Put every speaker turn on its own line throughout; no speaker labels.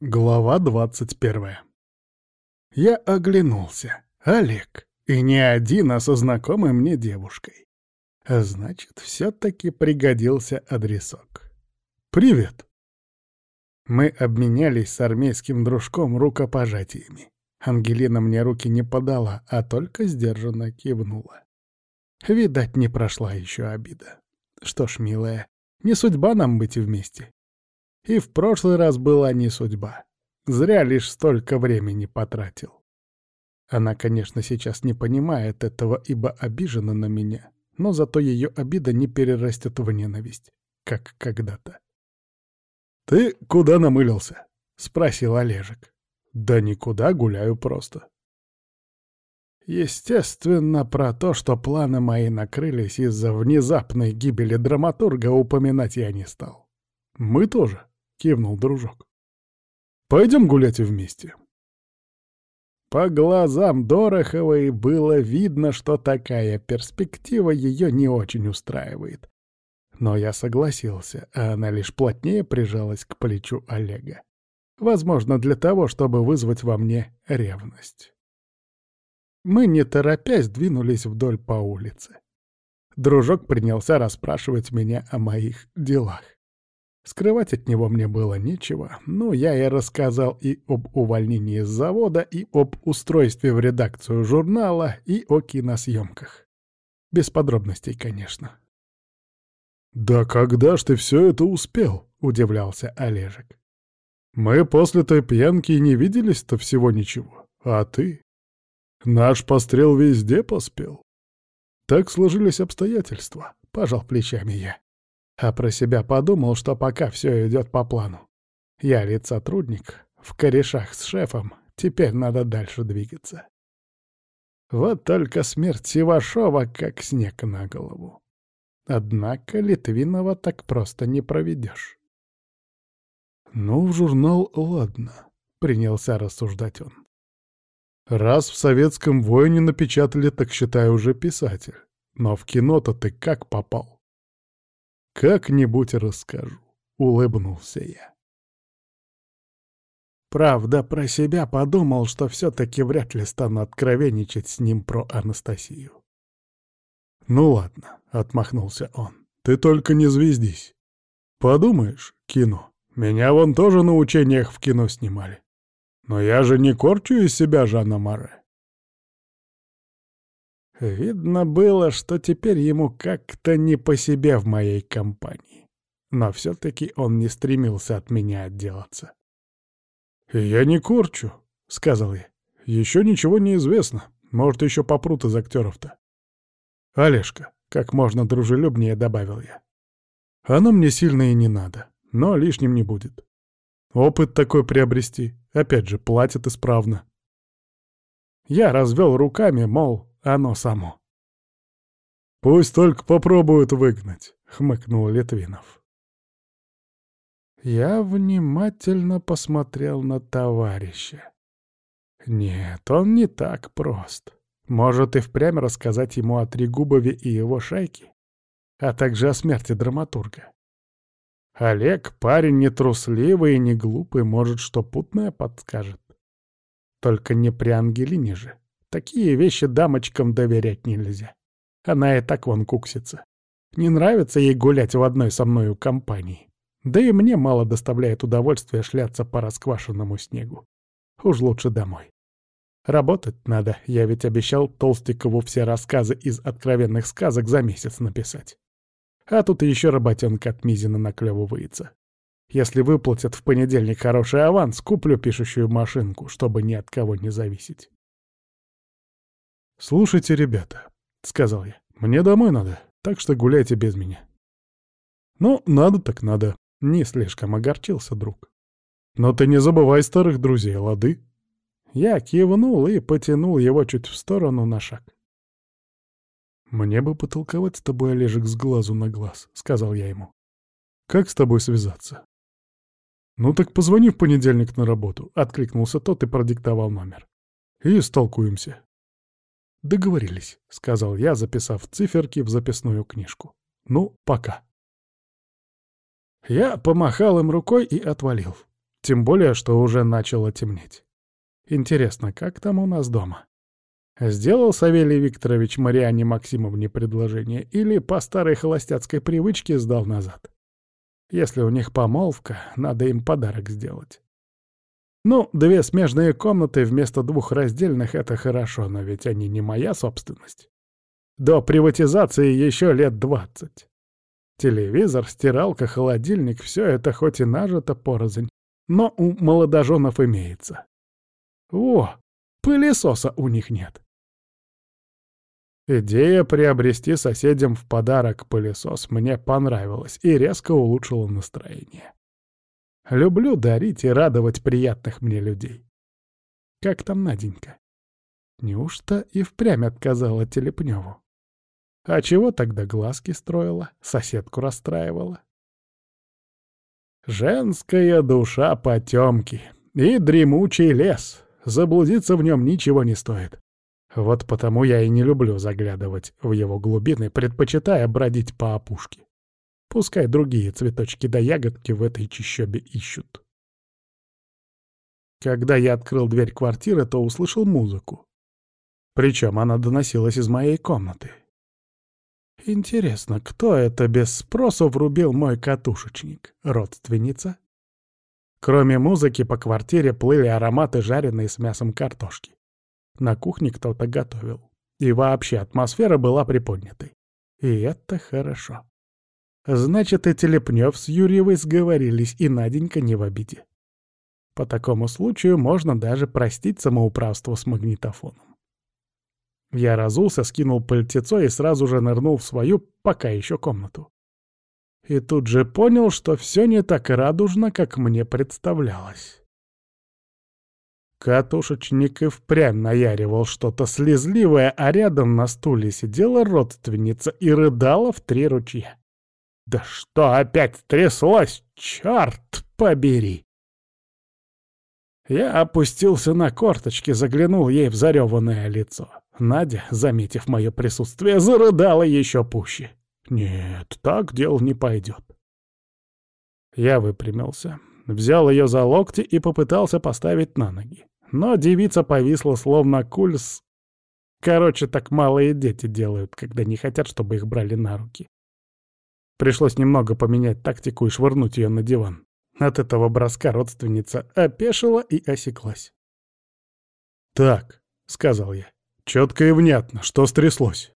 Глава двадцать первая. Я оглянулся. Олег. И не один, а со знакомой мне девушкой. Значит, все-таки пригодился адресок. «Привет!» Мы обменялись с армейским дружком рукопожатиями. Ангелина мне руки не подала, а только сдержанно кивнула. Видать, не прошла еще обида. Что ж, милая, не судьба нам быть вместе. И в прошлый раз была не судьба. Зря лишь столько времени потратил. Она, конечно, сейчас не понимает этого, ибо обижена на меня, но зато ее обида не перерастет в ненависть, как когда-то. «Ты куда намылился?» — спросил Олежек. «Да никуда, гуляю просто». Естественно, про то, что планы мои накрылись из-за внезапной гибели драматурга, упоминать я не стал. «Мы тоже», — кивнул дружок. «Пойдем гулять вместе». По глазам Дороховой было видно, что такая перспектива ее не очень устраивает. Но я согласился, а она лишь плотнее прижалась к плечу Олега. Возможно, для того, чтобы вызвать во мне ревность. Мы, не торопясь, двинулись вдоль по улице. Дружок принялся расспрашивать меня о моих делах. Скрывать от него мне было нечего, но я и рассказал и об увольнении с завода, и об устройстве в редакцию журнала, и о киносъемках. Без подробностей, конечно. «Да когда ж ты все это успел?» — удивлялся Олежек. «Мы после той пьянки не виделись-то всего ничего, а ты? Наш пострел везде поспел. Так сложились обстоятельства», — пожал плечами я. А про себя подумал, что пока все идет по плану. Я ведь сотрудник, в корешах с шефом, теперь надо дальше двигаться. Вот только смерть Сивашова как снег на голову. Однако Литвинова так просто не проведешь. «Ну, в журнал ладно», — принялся рассуждать он. «Раз в советском воине напечатали, так считай уже писатель. Но в кино-то ты как попал?» «Как-нибудь расскажу», — улыбнулся я. Правда, про себя подумал, что все-таки вряд ли стану откровенничать с ним про Анастасию. «Ну ладно», — отмахнулся он, — «ты только не звездись. Подумаешь, кино. Меня вон тоже на учениях в кино снимали. Но я же не корчу из себя Жанна Море. Видно было, что теперь ему как-то не по себе в моей компании. Но все-таки он не стремился от меня отделаться. «Я не корчу», — сказал я. «Еще ничего не известно. Может, еще попрут из актеров-то». «Олежка», — как можно дружелюбнее добавил я. «Оно мне сильно и не надо, но лишним не будет. Опыт такой приобрести, опять же, платят исправно». Я развел руками, мол, оно само. «Пусть только попробуют выгнать», — хмыкнул Литвинов. Я внимательно посмотрел на товарища. Нет, он не так прост. Может и впрямь рассказать ему о Трегубове и его шайке, а также о смерти драматурга. Олег парень не трусливый и не глупый, может, что путное подскажет. Только не при Ангелине же. Такие вещи дамочкам доверять нельзя. Она и так вон куксится. Не нравится ей гулять в одной со мною компании. Да и мне мало доставляет удовольствия шляться по расквашенному снегу. Уж лучше домой. Работать надо, я ведь обещал Толстикову все рассказы из откровенных сказок за месяц написать. А тут еще работенка от Мизина наклевывается. Если выплатят в понедельник хороший аванс, куплю пишущую машинку, чтобы ни от кого не зависеть. «Слушайте, ребята», — сказал я, — «мне домой надо, так что гуляйте без меня». «Ну, надо так надо», — не слишком огорчился друг. «Но ты не забывай старых друзей, лады?» Я кивнул и потянул его чуть в сторону на шаг. «Мне бы потолковать с тобой, Олежек, с глазу на глаз», — сказал я ему. «Как с тобой связаться?» «Ну так позвони в понедельник на работу», — откликнулся тот и продиктовал номер. «И столкуемся. «Договорились», — сказал я, записав циферки в записную книжку. «Ну, пока». Я помахал им рукой и отвалил. Тем более, что уже начало темнеть. Интересно, как там у нас дома? Сделал Савелий Викторович Мариане Максимовне предложение или по старой холостяцкой привычке сдал назад? Если у них помолвка, надо им подарок сделать. Ну, две смежные комнаты вместо двух раздельных — это хорошо, но ведь они не моя собственность. До приватизации еще лет двадцать. Телевизор, стиралка, холодильник — все это хоть и нажито порознь, но у молодоженов имеется. О, пылесоса у них нет. Идея приобрести соседям в подарок пылесос мне понравилась и резко улучшила настроение. Люблю дарить и радовать приятных мне людей. Как там Наденька? Неужто и впрямь отказала Телепневу? А чего тогда глазки строила, соседку расстраивала? Женская душа потемки и дремучий лес. Заблудиться в нем ничего не стоит. Вот потому я и не люблю заглядывать в его глубины, предпочитая бродить по опушке. Пускай другие цветочки да ягодки в этой чащобе ищут. Когда я открыл дверь квартиры, то услышал музыку. Причем она доносилась из моей комнаты. Интересно, кто это без спроса врубил мой катушечник? Родственница? Кроме музыки, по квартире плыли ароматы жареной с мясом картошки. На кухне кто-то готовил. И вообще атмосфера была приподнятой. И это хорошо. Значит, и Телепнев с Юрьевой сговорились, и Наденька не в обиде. По такому случаю можно даже простить самоуправство с магнитофоном. Я разулся, скинул пальтецо и сразу же нырнул в свою, пока еще комнату. И тут же понял, что все не так радужно, как мне представлялось. Катушечник и впрямь наяривал что-то слезливое, а рядом на стуле сидела родственница и рыдала в три ручья. Да что опять тряслось, черт побери! Я опустился на корточки, заглянул ей в зареванное лицо. Надя, заметив мое присутствие, зарыдала еще пуще. Нет, так дело не пойдет. Я выпрямился, взял ее за локти и попытался поставить на ноги. Но девица повисла словно кульс. Короче, так малые дети делают, когда не хотят, чтобы их брали на руки. Пришлось немного поменять тактику и швырнуть ее на диван. От этого броска родственница опешила и осеклась. «Так», — сказал я, — «четко и внятно, что стряслось».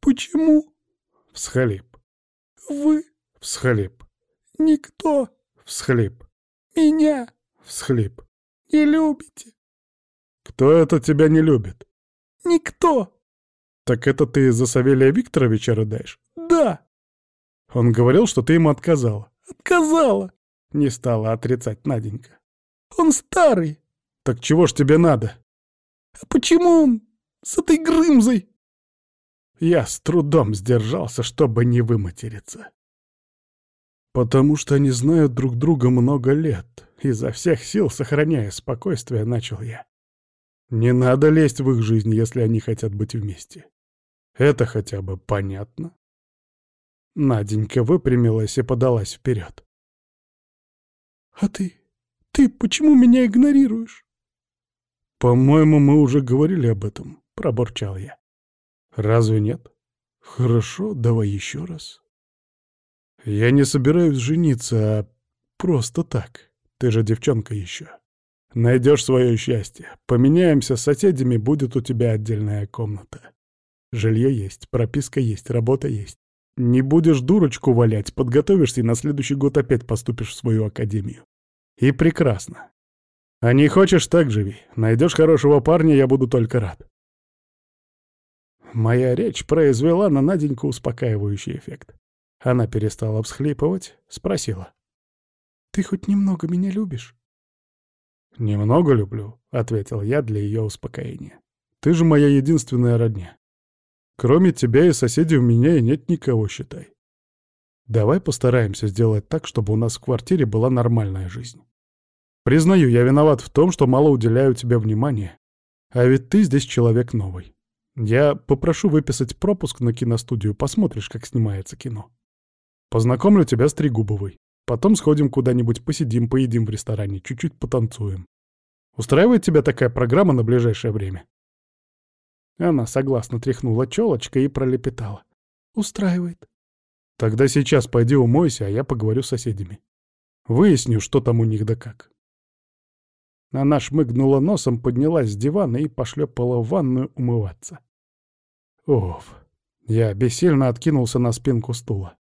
«Почему?»
— всхлип.
«Вы?»
— всхлип.
«Никто?»
— всхлип.
«Меня?»
— всхлип.
«Не любите?»
«Кто это тебя не любит?»
«Никто!»
«Так это ты из-за Савелия Викторовича рыдаешь?»
«Да!»
Он говорил, что ты ему отказала.
«Отказала!»
— не стала отрицать Наденька.
«Он старый!»
«Так чего ж тебе надо?»
«А почему он с этой Грымзой?»
Я с трудом сдержался, чтобы не выматериться. «Потому что они знают друг друга много лет», — изо всех сил, сохраняя спокойствие, начал я. «Не надо лезть в их жизнь, если они хотят быть вместе. Это хотя бы понятно». Наденька выпрямилась и подалась вперед.
«А ты? Ты почему меня игнорируешь?»
«По-моему, мы уже говорили об этом», — пробурчал я. «Разве нет? Хорошо, давай еще раз». «Я не собираюсь жениться, а просто так. Ты же девчонка еще. Найдешь свое счастье. Поменяемся с соседями, будет у тебя отдельная комната. Жилье есть, прописка есть, работа есть. Не будешь дурочку валять, подготовишься и на следующий год опять поступишь в свою академию. И прекрасно. А не хочешь, так живи. Найдешь хорошего парня, я буду только рад. Моя речь произвела на Наденьку успокаивающий эффект. Она перестала всхлипывать, спросила.
«Ты хоть немного меня любишь?»
«Немного люблю», — ответил я для ее успокоения. «Ты же моя единственная родня. Кроме тебя и соседей у меня и нет никого, считай. Давай постараемся сделать так, чтобы у нас в квартире была нормальная жизнь. Признаю, я виноват в том, что мало уделяю тебе внимания. А ведь ты здесь человек новый. Я попрошу выписать пропуск на киностудию, посмотришь, как снимается кино. Познакомлю тебя с Трегубовой. Потом сходим куда-нибудь, посидим, поедим в ресторане, чуть-чуть потанцуем. Устраивает тебя такая программа на ближайшее время?» Она согласно тряхнула челочкой и пролепетала. «Устраивает». «Тогда сейчас пойди умойся, а я поговорю с соседями. Выясню, что там у них да как». Она шмыгнула носом, поднялась с дивана и пошлепала в ванную умываться. Оф. Я бессильно откинулся на спинку стула.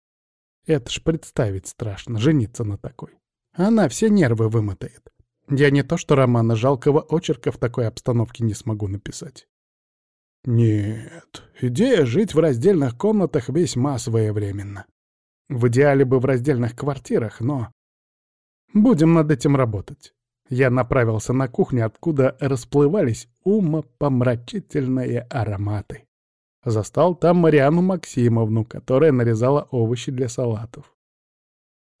Это ж представить страшно, жениться на такой. Она все нервы вымотает. Я не то что романа жалкого очерка в такой обстановке не смогу написать. Нет, идея жить в раздельных комнатах весьма своевременна. В идеале бы в раздельных квартирах, но... Будем над этим работать. Я направился на кухню, откуда расплывались умопомрачительные ароматы. Застал там Мариану Максимовну, которая нарезала овощи для салатов.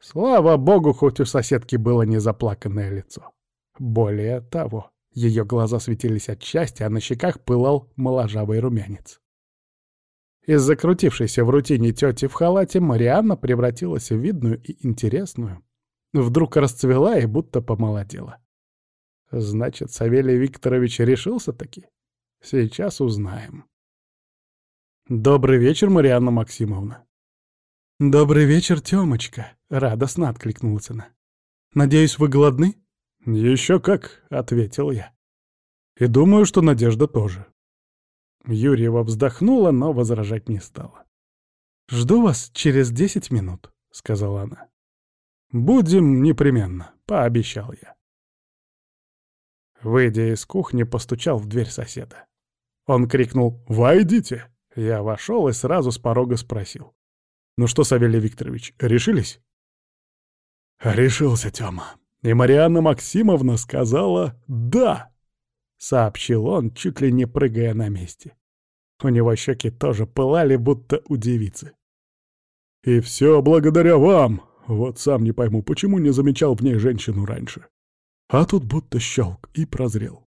Слава богу, хоть у соседки было не заплаканное лицо. Более того, ее глаза светились от счастья, а на щеках пылал моложавый румянец. Из закрутившейся в рутине тети в халате Марианна превратилась в видную и интересную. Вдруг расцвела и будто помолодела. Значит, Савелий Викторович решился таки? Сейчас узнаем. «Добрый вечер, Марианна Максимовна». «Добрый вечер, Тёмочка», — радостно откликнулась она. «Надеюсь, вы голодны?» «Еще как», — ответил я. «И думаю, что Надежда тоже». Юрьева вздохнула, но возражать не стала. «Жду вас через десять минут», — сказала она. «Будем непременно», — пообещал я. Выйдя из кухни, постучал в дверь соседа. Он крикнул «Войдите!». Я вошел и сразу с порога спросил. «Ну что, Савелий Викторович, решились?» «Решился, Тёма. И Марианна Максимовна сказала «да», — сообщил он, чуть ли не прыгая на месте. У него щеки тоже пылали, будто у девицы. «И все благодаря вам. Вот сам не пойму, почему не замечал в ней женщину раньше. А тут будто щелк и прозрел.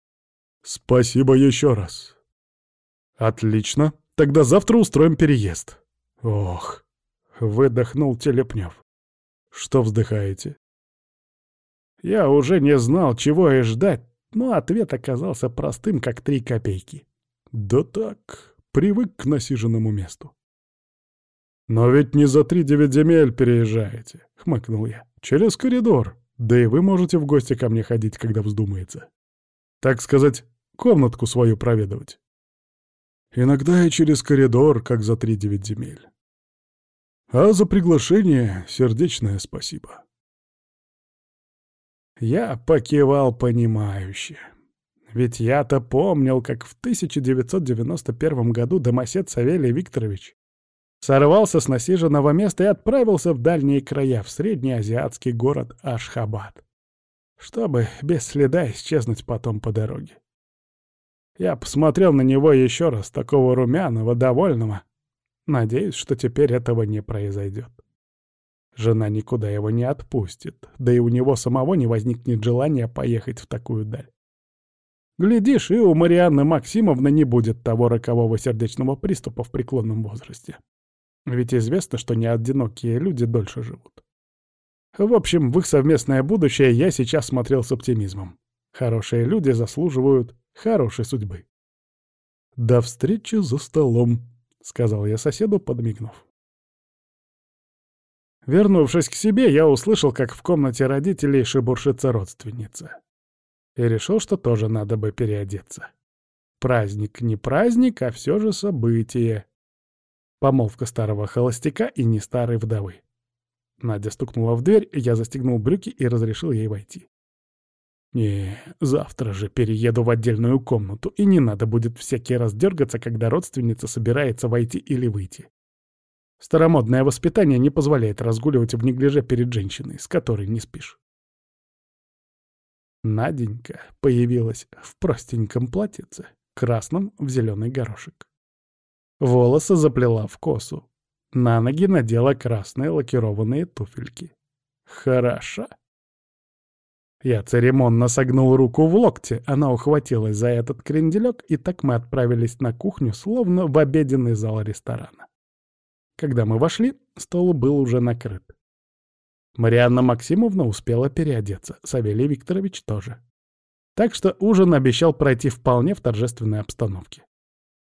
Спасибо еще раз». «Отлично. Тогда завтра устроим переезд». «Ох», — выдохнул Телепнев. «Что вздыхаете?» Я уже не знал, чего и ждать, но ответ оказался простым, как три копейки. Да так, привык к насиженному месту. «Но ведь не за три девять земель переезжаете», — хмыкнул я. «Через коридор. Да и вы можете в гости ко мне ходить, когда вздумается. Так сказать, комнатку свою проведывать. Иногда и через коридор, как за три девять земель. А за приглашение сердечное спасибо». Я покивал понимающе. Ведь я-то помнил, как в 1991 году домосед Савелий Викторович сорвался с насиженного места и отправился в дальние края, в среднеазиатский город Ашхабад, чтобы без следа исчезнуть потом по дороге. Я посмотрел на него еще раз, такого румяного, довольного. Надеюсь, что теперь этого не произойдет. Жена никуда его не отпустит, да и у него самого не возникнет желания поехать в такую даль. Глядишь, и у Марианны Максимовны не будет того рокового сердечного приступа в преклонном возрасте. Ведь известно, что не одинокие люди дольше живут. В общем, в их совместное будущее я сейчас смотрел с оптимизмом. Хорошие люди заслуживают хорошей судьбы. «До встречи за столом», — сказал я соседу, подмигнув. Вернувшись к себе, я услышал, как в комнате родителей шебуршится родственница. И решил, что тоже надо бы переодеться. Праздник не праздник, а все же событие. Помолвка старого холостяка и не старой вдовы. Надя стукнула в дверь, я застегнул брюки и разрешил ей войти. Не, завтра же перееду в отдельную комнату, и не надо будет всякий раз дергаться, когда родственница собирается войти или выйти. Старомодное воспитание не позволяет разгуливать в неглиже перед женщиной, с которой не спишь. Наденька появилась в простеньком платьице, красном в зеленый горошек. Волосы заплела в косу. На ноги надела красные лакированные туфельки. Хороша. Я церемонно согнул руку в локте, она ухватилась за этот кренделек, и так мы отправились на кухню, словно в обеденный зал ресторана. Когда мы вошли, стол был уже накрыт. Марианна Максимовна успела переодеться, Савелий Викторович тоже. Так что ужин обещал пройти вполне в торжественной обстановке.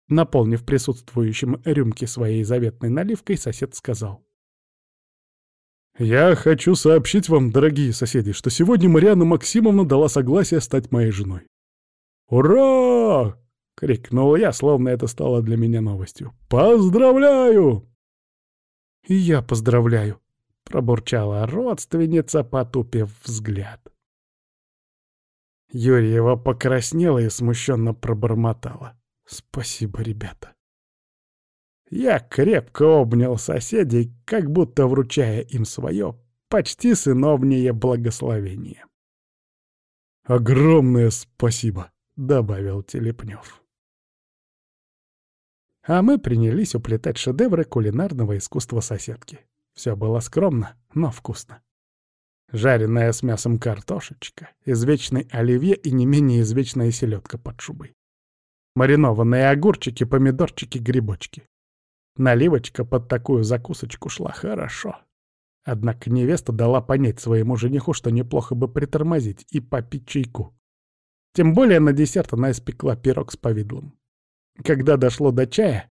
Наполнив присутствующим рюмки своей заветной наливкой, сосед сказал.
«Я хочу сообщить вам, дорогие соседи, что сегодня Марианна Максимовна дала согласие стать моей женой».
«Ура!» — крикнул я, словно это стало для меня новостью. «Поздравляю!»
«И я поздравляю!» — пробурчала
родственница, потупив взгляд. Юрьева покраснела и смущенно пробормотала. «Спасибо, ребята». Я крепко обнял соседей, как будто вручая им свое почти сыновнее благословение.
«Огромное спасибо!»
— добавил Телепнев. А мы принялись уплетать шедевры кулинарного искусства соседки. Все было скромно, но вкусно. Жареная с мясом картошечка, извечный оливье и не менее извечная селедка под шубой. Маринованные огурчики, помидорчики, грибочки. Наливочка под такую закусочку шла хорошо. Однако невеста дала понять своему жениху, что неплохо бы притормозить и попить чайку. Тем более на десерт она испекла пирог с повидлом. Когда дошло до чая,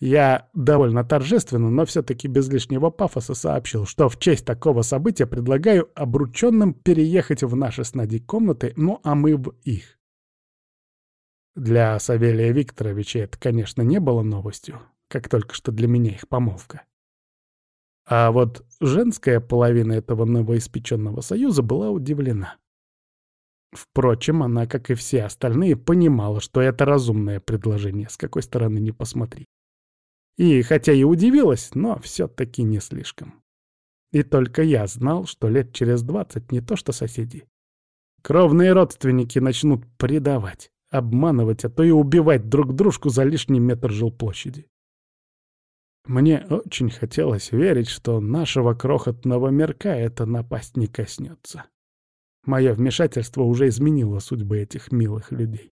я довольно торжественно, но все-таки без лишнего пафоса сообщил, что в честь такого события предлагаю обрученным переехать в наши с Надей комнаты, ну а мы в их. Для Савелия Викторовича это, конечно, не было новостью, как только что для меня их помолвка. А вот женская половина этого новоиспеченного союза была удивлена. Впрочем, она, как и все остальные, понимала, что это разумное предложение, с какой стороны не посмотри. И хотя и удивилась, но все-таки не слишком. И только я знал, что лет через двадцать не то что соседи. Кровные родственники начнут предавать, обманывать, а то и убивать друг дружку за лишний метр жилплощади. Мне очень хотелось верить, что нашего крохотного мирка эта напасть не коснется. Мое вмешательство уже изменило судьбы этих милых людей.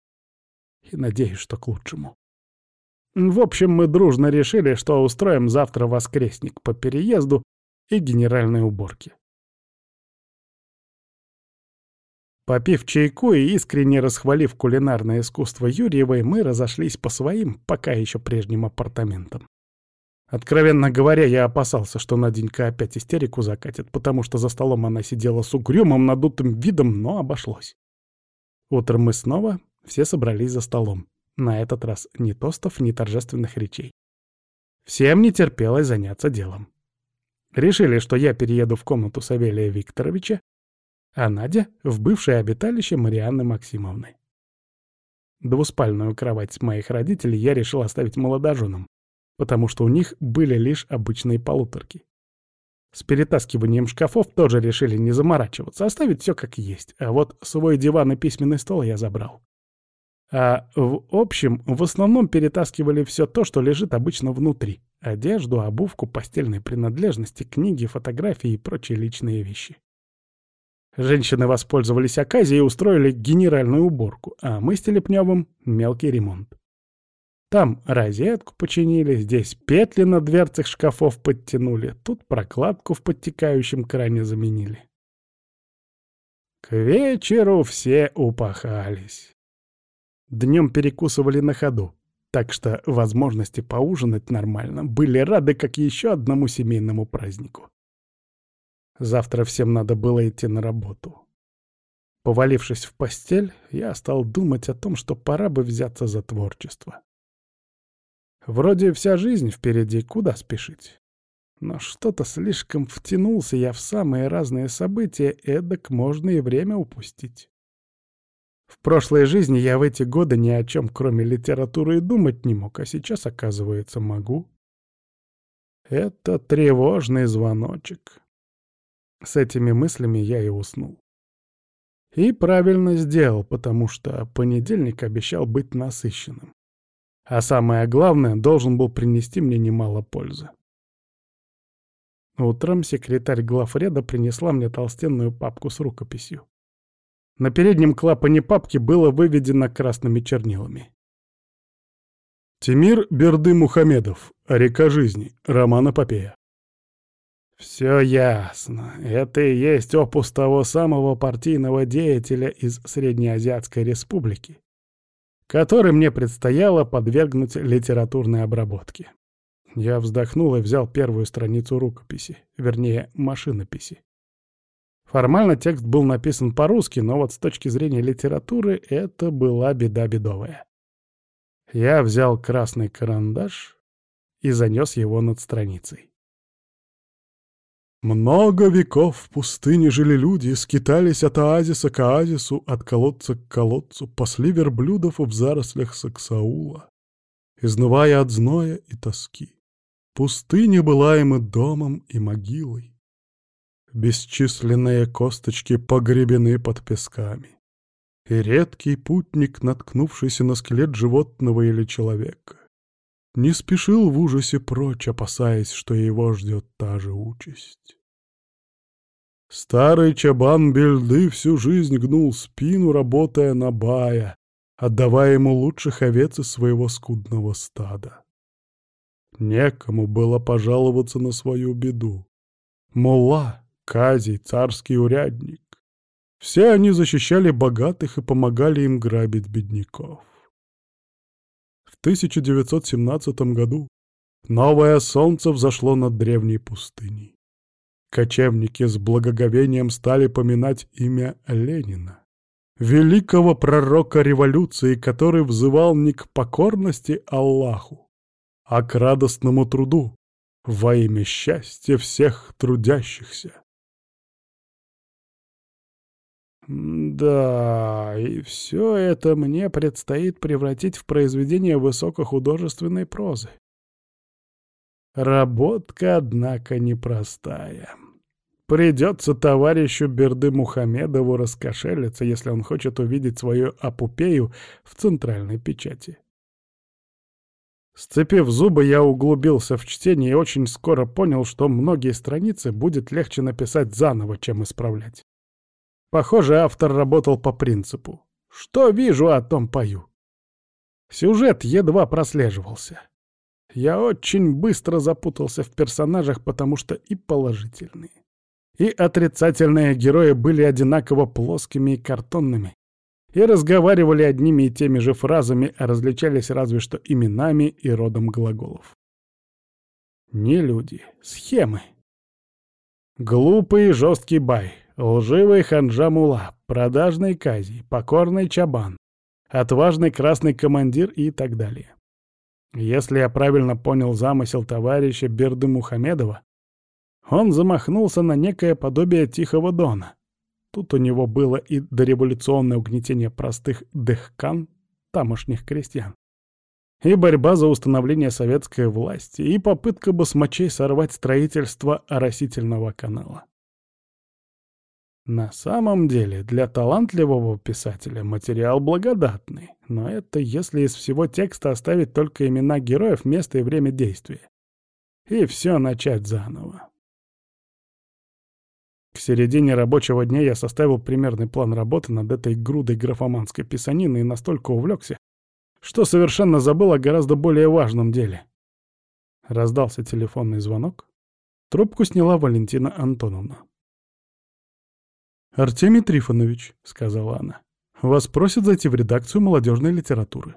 И надеюсь, что к лучшему. В общем, мы дружно решили, что устроим завтра воскресник по переезду и генеральной уборке. Попив чайку и искренне расхвалив кулинарное искусство Юрьевой, мы разошлись по своим, пока еще прежним апартаментам. Откровенно говоря, я опасался, что Наденька опять истерику закатит, потому что за столом она сидела с угрюмым надутым видом, но обошлось. Утром мы снова все собрались за столом. На этот раз ни тостов, ни торжественных речей. Всем не терпелось заняться делом. Решили, что я перееду в комнату Савелия Викторовича, а Надя — в бывшее обиталище Марианны Максимовны. Двуспальную кровать моих родителей я решил оставить молодоженам, потому что у них были лишь обычные полуторки. С перетаскиванием шкафов тоже решили не заморачиваться, оставить все как есть, а вот свой диван и письменный стол я забрал. А в общем, в основном перетаскивали все то, что лежит обычно внутри. Одежду, обувку, постельные принадлежности, книги, фотографии и прочие личные вещи. Женщины воспользовались оказией и устроили генеральную уборку, а мы с Телепневым — мелкий ремонт. Там розетку починили, здесь петли на дверцах шкафов подтянули, тут прокладку в подтекающем кране заменили. К вечеру все упахались. Днем перекусывали на ходу, так что возможности поужинать нормально были рады как еще одному семейному празднику. Завтра всем надо было идти на работу. Повалившись в постель, я стал думать о том, что пора бы взяться за творчество. Вроде вся жизнь впереди, куда спешить? Но что-то слишком втянулся я в самые разные события, эдак можно и время упустить. В прошлой жизни я в эти годы ни о чем, кроме литературы, и думать не мог, а сейчас, оказывается, могу. Это тревожный звоночек. С этими мыслями я и уснул. И правильно сделал, потому что понедельник обещал быть насыщенным. А самое главное, должен был принести мне немало пользы. Утром секретарь главреда принесла мне толстенную папку с рукописью. На переднем клапане папки было выведено красными чернилами. Тимир Берды Мухамедов. Река жизни. Роман эпопея. Все ясно. Это и есть опус того самого партийного деятеля из Среднеазиатской республики, который мне предстояло подвергнуть литературной обработке. Я вздохнул и взял первую страницу рукописи, вернее, машинописи. Формально текст был написан по-русски, но вот с точки зрения литературы это была беда бедовая. Я взял красный карандаш и занес его над страницей.
Много веков в пустыне жили люди, скитались от оазиса к оазису, от колодца к колодцу, пасли верблюдов в зарослях Саксаула, изнывая от зноя и тоски. Пустыня была им и домом, и могилой. Бесчисленные косточки погребены под песками. И редкий путник, наткнувшийся на скелет животного или человека, не спешил в ужасе прочь, опасаясь, что его ждет та же участь. Старый чабан Бельды всю жизнь гнул спину, работая на бая, отдавая ему лучших овец из своего скудного стада. Некому было пожаловаться на свою беду. Мулла, Казий, царский урядник. Все они защищали богатых и помогали им грабить бедняков. 1917 году новое солнце взошло над древней пустыней. Кочевники с благоговением стали поминать имя Ленина, великого пророка революции, который взывал не к покорности Аллаху, а к радостному труду во имя счастья всех трудящихся.
Да, и все это мне предстоит превратить в произведение высокохудожественной прозы. Работка, однако, непростая. Придется товарищу Берды Мухамедову раскошелиться, если он хочет увидеть свою апупею в центральной печати. Сцепив зубы, я углубился в чтение и очень скоро понял, что многие страницы будет легче написать заново, чем исправлять. Похоже, автор работал по принципу «что вижу, о том пою». Сюжет едва прослеживался. Я очень быстро запутался в персонажах, потому что и положительные, и отрицательные герои были одинаково плоскими и картонными, и разговаривали одними и теми же фразами, а различались разве что именами и родом глаголов. Не люди, схемы. Глупый и жесткий бай, Лживый ханжа Мула, продажный Кази, покорный Чабан, отважный красный командир и так далее. Если я правильно понял замысел товарища Берды Мухамедова, он замахнулся на некое подобие Тихого Дона. Тут у него было и дореволюционное угнетение простых дехкан, тамошних крестьян, и борьба за установление советской власти, и попытка басмачей сорвать строительство оросительного канала. На самом деле, для талантливого писателя материал благодатный, но это если из всего текста оставить только имена героев, место и время действия. И все начать заново. К середине рабочего дня я составил примерный план работы над этой грудой графоманской писанины и настолько увлекся, что совершенно забыл о гораздо более важном деле. Раздался телефонный звонок. Трубку сняла Валентина Антоновна.
«Артемий Трифонович», — сказала она, — «вас просят зайти в редакцию молодежной литературы».